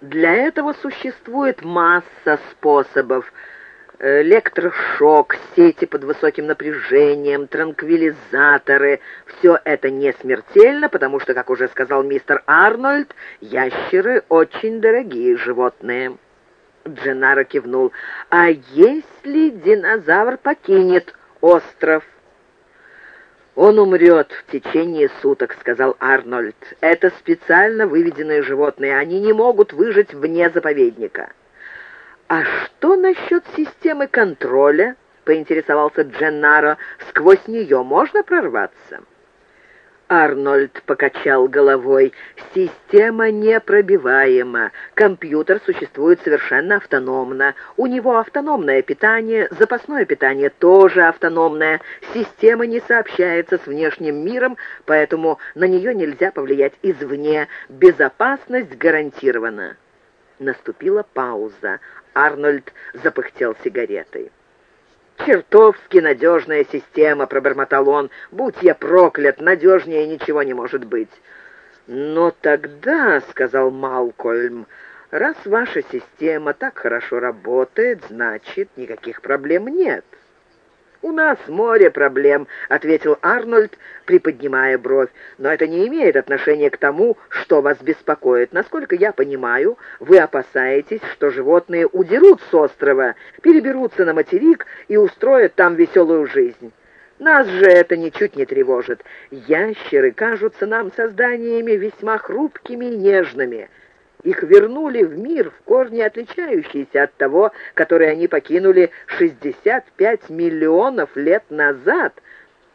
Для этого существует масса способов. Электрошок, сети под высоким напряжением, транквилизаторы. Все это не смертельно, потому что, как уже сказал мистер Арнольд, ящеры очень дорогие животные. Дженаро кивнул. «А если динозавр покинет остров?» «Он умрет в течение суток», — сказал Арнольд. «Это специально выведенные животные. Они не могут выжить вне заповедника». «А что насчет системы контроля?» — поинтересовался Дженнаро. «Сквозь нее можно прорваться?» Арнольд покачал головой. «Система непробиваема. Компьютер существует совершенно автономно. У него автономное питание, запасное питание тоже автономное. Система не сообщается с внешним миром, поэтому на нее нельзя повлиять извне. Безопасность гарантирована». Наступила пауза. Арнольд запыхтел сигаретой. «Чертовски надежная система», — пробормотал он. «Будь я проклят, надежнее ничего не может быть». «Но тогда», — сказал Малкольм, — «раз ваша система так хорошо работает, значит, никаких проблем нет». «У нас море проблем», — ответил Арнольд, приподнимая бровь. «Но это не имеет отношения к тому, что вас беспокоит. Насколько я понимаю, вы опасаетесь, что животные удерут с острова, переберутся на материк и устроят там веселую жизнь». Нас же это ничуть не тревожит. Ящеры кажутся нам созданиями весьма хрупкими и нежными. Их вернули в мир, в корне отличающийся от того, который они покинули 65 миллионов лет назад.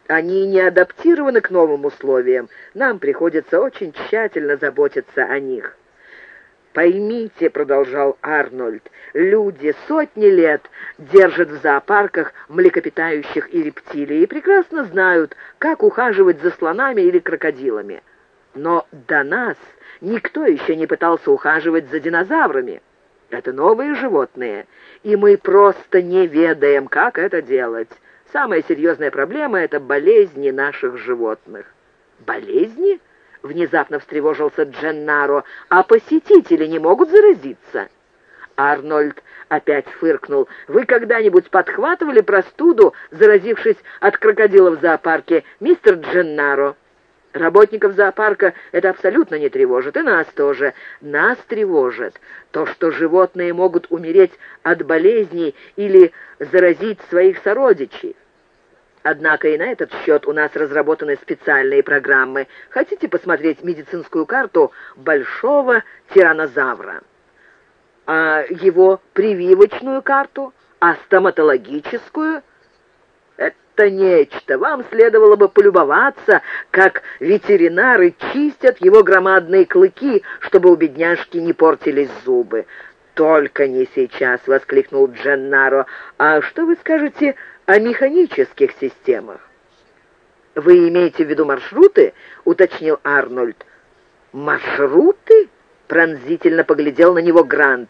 Они не адаптированы к новым условиям. Нам приходится очень тщательно заботиться о них. «Поймите», — продолжал Арнольд, — «люди сотни лет держат в зоопарках млекопитающих и рептилий и прекрасно знают, как ухаживать за слонами или крокодилами. Но до нас никто еще не пытался ухаживать за динозаврами. Это новые животные, и мы просто не ведаем, как это делать. Самая серьезная проблема — это болезни наших животных». «Болезни?» — внезапно встревожился Дженнаро. «А посетители не могут заразиться?» Арнольд опять фыркнул. «Вы когда-нибудь подхватывали простуду, заразившись от крокодила в зоопарке, мистер Дженнаро?» Работников зоопарка это абсолютно не тревожит, и нас тоже. Нас тревожит то, что животные могут умереть от болезней или заразить своих сородичей. Однако и на этот счет у нас разработаны специальные программы. Хотите посмотреть медицинскую карту большого тиранозавра? А его прививочную карту? А стоматологическую? Это нечто. Вам следовало бы полюбоваться, как ветеринары чистят его громадные клыки, чтобы у бедняжки не портились зубы. «Только не сейчас!» — воскликнул Дженнаро. «А что вы скажете о механических системах?» «Вы имеете в виду маршруты?» — уточнил Арнольд. «Маршруты?» — пронзительно поглядел на него Грант.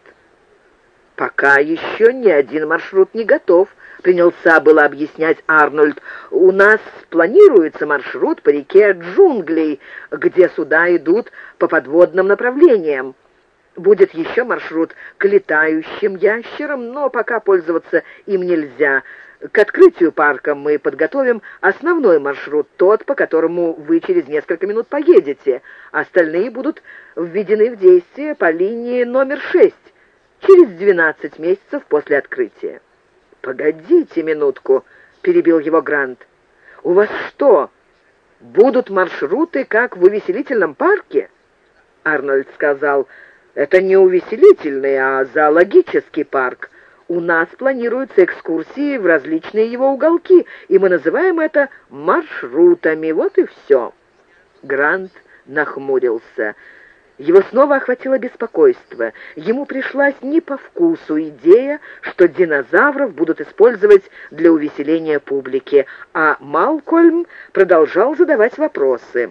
«Пока еще ни один маршрут не готов», принялся было объяснять Арнольд. «У нас планируется маршрут по реке Джунглей, где суда идут по подводным направлениям. Будет еще маршрут к летающим ящерам, но пока пользоваться им нельзя. К открытию парка мы подготовим основной маршрут, тот, по которому вы через несколько минут поедете. Остальные будут введены в действие по линии номер шесть через 12 месяцев после открытия. «Погодите минутку», — перебил его Грант. «У вас что, будут маршруты, как в увеселительном парке?» Арнольд сказал, «Это не увеселительный, а зоологический парк. У нас планируются экскурсии в различные его уголки, и мы называем это маршрутами. Вот и все». Грант нахмурился. Его снова охватило беспокойство. Ему пришлась не по вкусу идея, что динозавров будут использовать для увеселения публики, а Малкольм продолжал задавать вопросы.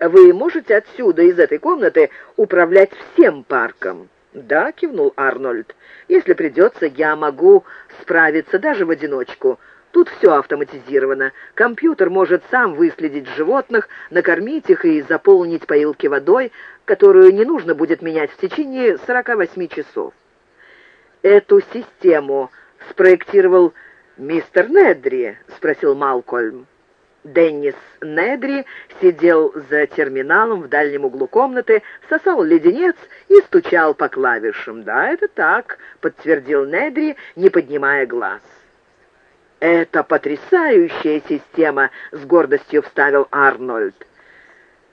«Вы можете отсюда, из этой комнаты, управлять всем парком?» «Да», — кивнул Арнольд. «Если придется, я могу справиться даже в одиночку. Тут все автоматизировано. Компьютер может сам выследить животных, накормить их и заполнить поилки водой, которую не нужно будет менять в течение 48 часов. Эту систему спроектировал мистер Недри, спросил Малкольм. Деннис Недри сидел за терминалом в дальнем углу комнаты, сосал леденец и стучал по клавишам. «Да, это так», — подтвердил Недри, не поднимая глаз. «Это потрясающая система», — с гордостью вставил Арнольд.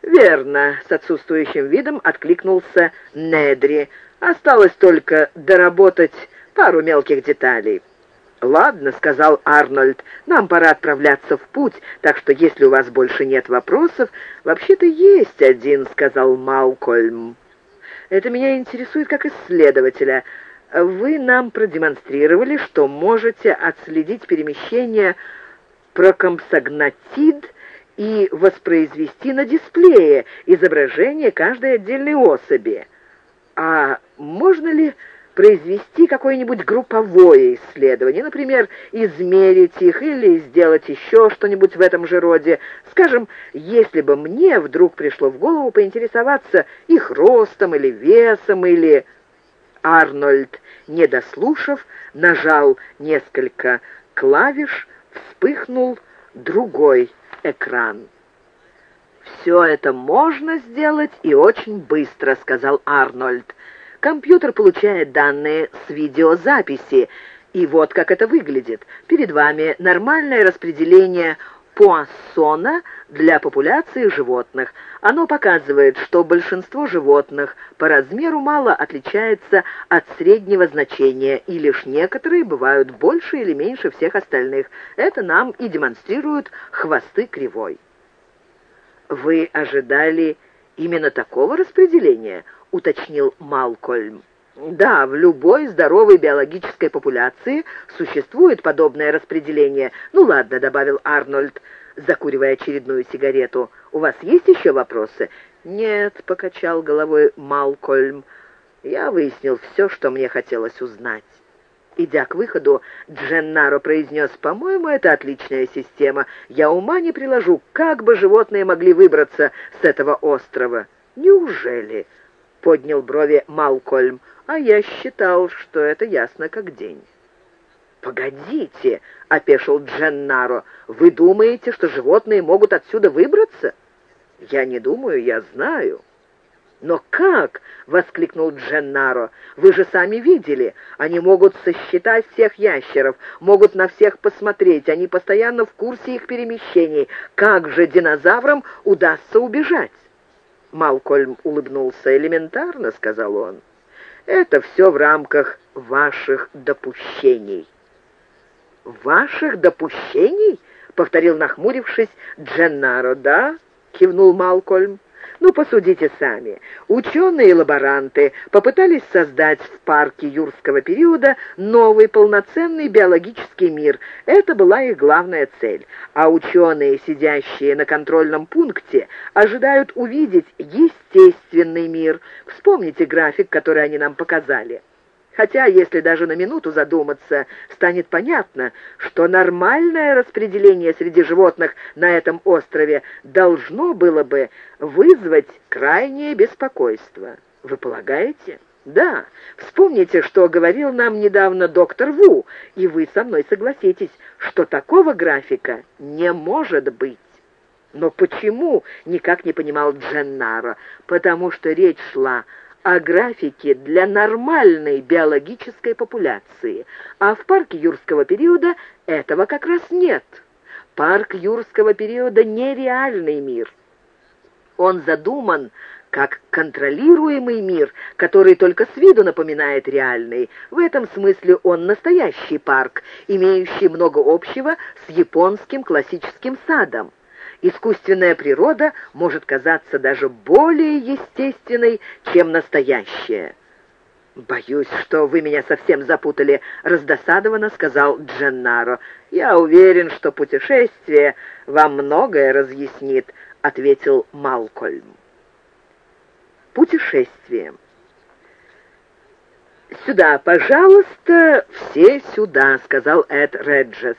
«Верно», — с отсутствующим видом откликнулся Недри. «Осталось только доработать пару мелких деталей». «Ладно», — сказал Арнольд, — «нам пора отправляться в путь, так что если у вас больше нет вопросов...» «Вообще-то есть один», — сказал Малкольм. «Это меня интересует как исследователя. Вы нам продемонстрировали, что можете отследить перемещение прокомсогнатид и воспроизвести на дисплее изображение каждой отдельной особи. А можно ли произвести какое-нибудь групповое исследование, например, измерить их или сделать еще что-нибудь в этом же роде. Скажем, если бы мне вдруг пришло в голову поинтересоваться их ростом или весом, или... Арнольд, не дослушав, нажал несколько клавиш, вспыхнул другой экран. «Все это можно сделать и очень быстро», — сказал Арнольд. Компьютер получает данные с видеозаписи, и вот как это выглядит. Перед вами нормальное распределение Пуассона для популяции животных. Оно показывает, что большинство животных по размеру мало отличается от среднего значения, и лишь некоторые бывают больше или меньше всех остальных. Это нам и демонстрируют хвосты кривой. Вы ожидали именно такого распределения? уточнил Малкольм. Да, в любой здоровой биологической популяции существует подобное распределение. Ну ладно, добавил Арнольд, закуривая очередную сигарету. У вас есть еще вопросы? Нет, покачал головой Малкольм. Я выяснил все, что мне хотелось узнать. Идя к выходу, Дженнаро произнес, «По-моему, это отличная система. Я ума не приложу, как бы животные могли выбраться с этого острова». «Неужели?» поднял брови Малкольм, а я считал, что это ясно как день. «Погодите», — опешил Дженнаро, — «вы думаете, что животные могут отсюда выбраться?» «Я не думаю, я знаю». «Но как?» — воскликнул Дженнаро. «Вы же сами видели. Они могут сосчитать всех ящеров, могут на всех посмотреть. Они постоянно в курсе их перемещений. Как же динозаврам удастся убежать?» Малкольм улыбнулся. «Элементарно», — сказал он. «Это все в рамках ваших допущений». «Ваших допущений?» — повторил, нахмурившись, Дженнаро. «Да?» — кивнул Малкольм. Ну, посудите сами. Ученые и лаборанты попытались создать в парке юрского периода новый полноценный биологический мир. Это была их главная цель. А ученые, сидящие на контрольном пункте, ожидают увидеть естественный мир. Вспомните график, который они нам показали. Хотя, если даже на минуту задуматься, станет понятно, что нормальное распределение среди животных на этом острове должно было бы вызвать крайнее беспокойство. Вы полагаете? Да. Вспомните, что говорил нам недавно доктор Ву, и вы со мной согласитесь, что такого графика не может быть. Но почему, никак не понимал Дженнаро, потому что речь шла о графике для нормальной биологической популяции, а в парке юрского периода этого как раз нет. Парк юрского периода — нереальный мир. Он задуман как контролируемый мир, который только с виду напоминает реальный. В этом смысле он настоящий парк, имеющий много общего с японским классическим садом искусственная природа может казаться даже более естественной, чем настоящая. «Боюсь, что вы меня совсем запутали», — раздосадованно сказал Дженнаро. «Я уверен, что путешествие вам многое разъяснит», — ответил Малкольм. Путешествие. «Сюда, пожалуйста, все сюда», — сказал Эд Реджес.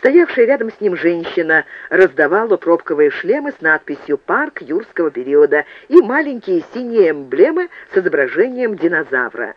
Стоявшая рядом с ним женщина раздавала пробковые шлемы с надписью «Парк юрского периода» и маленькие синие эмблемы с изображением динозавра.